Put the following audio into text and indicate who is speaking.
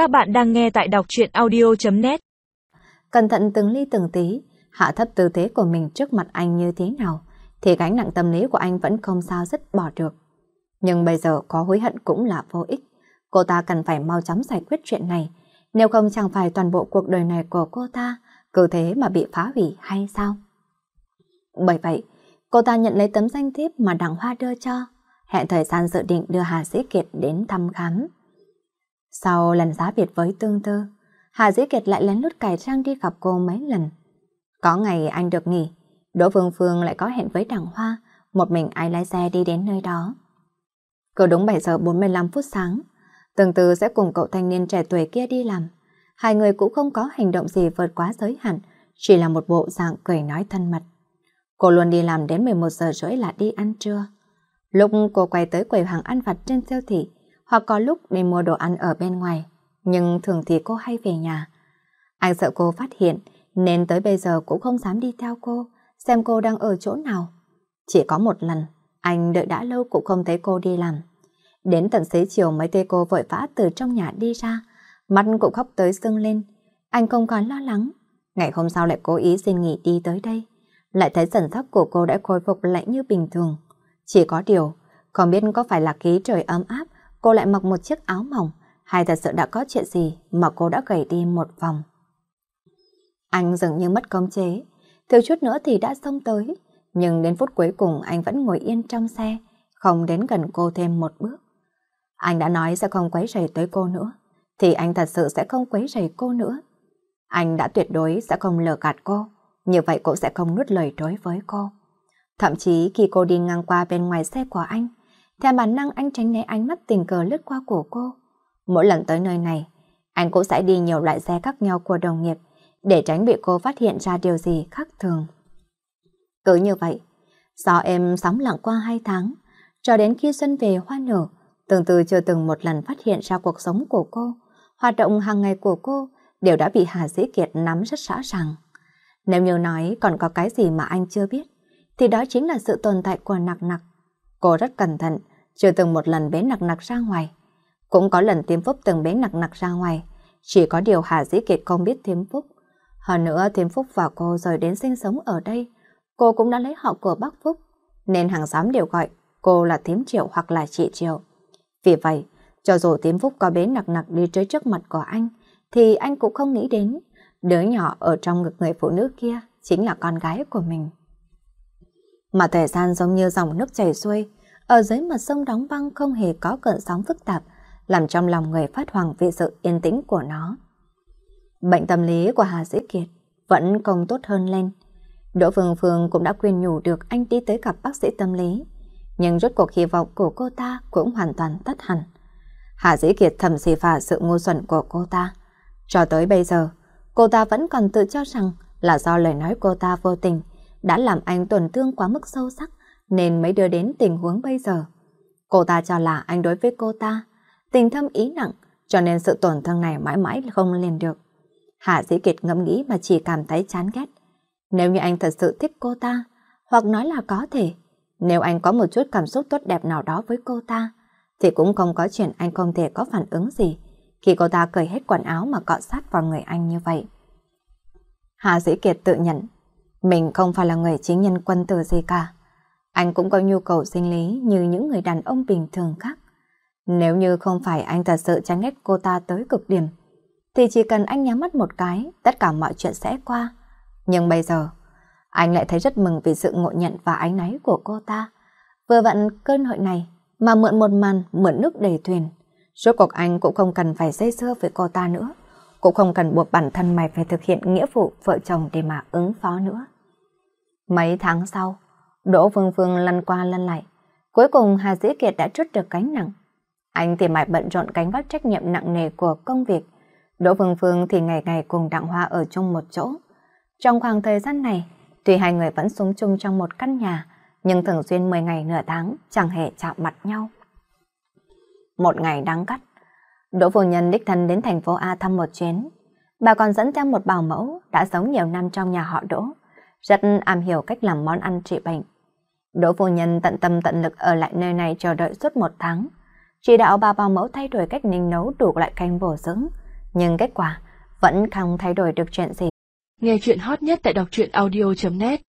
Speaker 1: Các bạn đang nghe tại đọc truyện audio.net
Speaker 2: Cẩn thận từng ly từng tí, hạ thấp tư thế của mình trước mặt anh như thế nào, thì gánh nặng tâm lý của anh vẫn không sao dứt bỏ được. Nhưng bây giờ có hối hận cũng là vô ích. Cô ta cần phải mau chóng giải quyết chuyện này, nếu không chẳng phải toàn bộ cuộc đời này của cô ta cứ thế mà bị phá hủy hay sao? Bởi vậy, cô ta nhận lấy tấm danh thiếp mà Đặng Hoa đưa cho, hẹn thời gian dự định đưa Hà sĩ Kiệt đến thăm khám. Sau lần giá biệt với tương tư, Hà Dĩ Kiệt lại lén lút cải trang đi gặp cô mấy lần. Có ngày anh được nghỉ, Đỗ Phương Phương lại có hẹn với đằng Hoa, một mình ai lái xe đi đến nơi đó. Cứ đúng 7 giờ 45 phút sáng, tương tư sẽ cùng cậu thanh niên trẻ tuổi kia đi làm. Hai người cũng không có hành động gì vượt quá giới hạn, chỉ là một bộ dạng cười nói thân mật. Cô luôn đi làm đến 11 giờ rưỡi là đi ăn trưa. Lúc cô quay tới quầy hàng ăn vặt trên siêu thị, hoặc có lúc đi mua đồ ăn ở bên ngoài, nhưng thường thì cô hay về nhà. Anh sợ cô phát hiện, nên tới bây giờ cũng không dám đi theo cô, xem cô đang ở chỗ nào. Chỉ có một lần, anh đợi đã lâu cũng không thấy cô đi làm. Đến tận xế chiều mới thấy cô vội vã từ trong nhà đi ra, mắt cũng khóc tới sưng lên. Anh không còn lo lắng. Ngày hôm sau lại cố ý xin nghỉ đi tới đây. Lại thấy thần sắc của cô đã khôi phục lại như bình thường. Chỉ có điều, không biết có phải là khí trời ấm áp, cô lại mặc một chiếc áo mỏng, hay thật sự đã có chuyện gì mà cô đã gầy đi một vòng. Anh dường như mất công chế, thiếu chút nữa thì đã xông tới, nhưng đến phút cuối cùng anh vẫn ngồi yên trong xe, không đến gần cô thêm một bước. Anh đã nói sẽ không quấy rầy tới cô nữa, thì anh thật sự sẽ không quấy rầy cô nữa. Anh đã tuyệt đối sẽ không lừa gạt cô, như vậy cô sẽ không nuốt lời đối với cô. Thậm chí khi cô đi ngang qua bên ngoài xe của anh, theo bản năng anh tránh né ánh mắt tình cờ lướt qua của cô. Mỗi lần tới nơi này, anh cũng sẽ đi nhiều loại xe khác nhau của đồng nghiệp để tránh bị cô phát hiện ra điều gì khác thường. Cứ như vậy, do em sóng lặng qua hai tháng, cho đến khi xuân về hoa nở, từng từ chưa từng một lần phát hiện ra cuộc sống của cô, hoạt động hàng ngày của cô đều đã bị Hà Dĩ Kiệt nắm rất rõ ràng. Nếu như nói còn có cái gì mà anh chưa biết, thì đó chính là sự tồn tại của nặc nặc. Cô rất cẩn thận, chưa từng một lần bế nặc nặc ra ngoài. Cũng có lần Thiêm Phúc từng bế nặc nặc ra ngoài, chỉ có điều Hà Dĩ Kiệt không biết Thiêm Phúc. Hơn nữa Thiêm Phúc và cô rời đến sinh sống ở đây, cô cũng đã lấy họ của bác Phúc, nên hàng xóm đều gọi cô là Thiếm Triệu hoặc là chị Triệu. Vì vậy, cho dù Thiếm Phúc có bế nặc nặc đi tới trước mặt của anh, thì anh cũng không nghĩ đến đứa nhỏ ở trong ngực người phụ nữ kia chính là con gái của mình. Mà thời gian giống như dòng nước chảy xuôi, ở dưới mặt sông đóng băng không hề có cơn sóng phức tạp, làm trong lòng người phát hoàng vì sự yên tĩnh của nó. Bệnh tâm lý của Hà Dĩ Kiệt vẫn không tốt hơn lên. Đỗ Phương Phương cũng đã khuyên nhủ được anh đi tới gặp bác sĩ tâm lý, nhưng rốt cuộc hy vọng của cô ta cũng hoàn toàn tắt hẳn. Hà Dĩ Kiệt thầm xì phả sự ngu xuẩn của cô ta. Cho tới bây giờ, cô ta vẫn còn tự cho rằng là do lời nói cô ta vô tình đã làm anh tổn thương quá mức sâu sắc nên mới đưa đến tình huống bây giờ. Cô ta cho là anh đối với cô ta, tình thâm ý nặng, cho nên sự tổn thương này mãi mãi không liền được. Hạ Dĩ Kiệt ngẫm nghĩ mà chỉ cảm thấy chán ghét. Nếu như anh thật sự thích cô ta, hoặc nói là có thể, nếu anh có một chút cảm xúc tốt đẹp nào đó với cô ta, thì cũng không có chuyện anh không thể có phản ứng gì khi cô ta cởi hết quần áo mà cọ sát vào người anh như vậy. Hạ Dĩ Kiệt tự nhận, mình không phải là người chính nhân quân tử gì cả. Anh cũng có nhu cầu sinh lý như những người đàn ông bình thường khác. Nếu như không phải anh thật sự chán ghét cô ta tới cực điểm, thì chỉ cần anh nhắm mắt một cái, tất cả mọi chuyện sẽ qua. Nhưng bây giờ, anh lại thấy rất mừng vì sự ngộ nhận và ánh náy của cô ta. Vừa vặn cơn hội này mà mượn một màn, mượn nước đầy thuyền. Rốt cuộc anh cũng không cần phải dây dưa với cô ta nữa. Cũng không cần buộc bản thân mày phải thực hiện nghĩa vụ vợ chồng để mà ứng phó nữa. Mấy tháng sau, Đỗ Phương Phương lăn qua lăn lại. Cuối cùng Hà Dĩ Kiệt đã trút được cánh nặng. Anh thì mãi bận rộn cánh vác trách nhiệm nặng nề của công việc. Đỗ Phương Phương thì ngày ngày cùng Đặng Hoa ở chung một chỗ. Trong khoảng thời gian này, tuy hai người vẫn sống chung trong một căn nhà, nhưng thường xuyên 10 ngày nửa tháng chẳng hề chạm mặt nhau. Một ngày đáng cắt, Đỗ Phu Nhân đích thân đến thành phố A thăm một chuyến. Bà còn dẫn theo một bảo mẫu đã sống nhiều năm trong nhà họ Đỗ, rất am hiểu cách làm món ăn trị bệnh. Đỗ Phu Nhân tận tâm tận lực ở lại nơi này chờ đợi suốt một tháng, chỉ đạo bà bảo mẫu thay đổi cách ninh nấu đủ loại canh bổ dưỡng, Nhưng kết quả vẫn không thay đổi được chuyện gì.
Speaker 1: Nghe chuyện hot nhất tại đọc truyện audio.net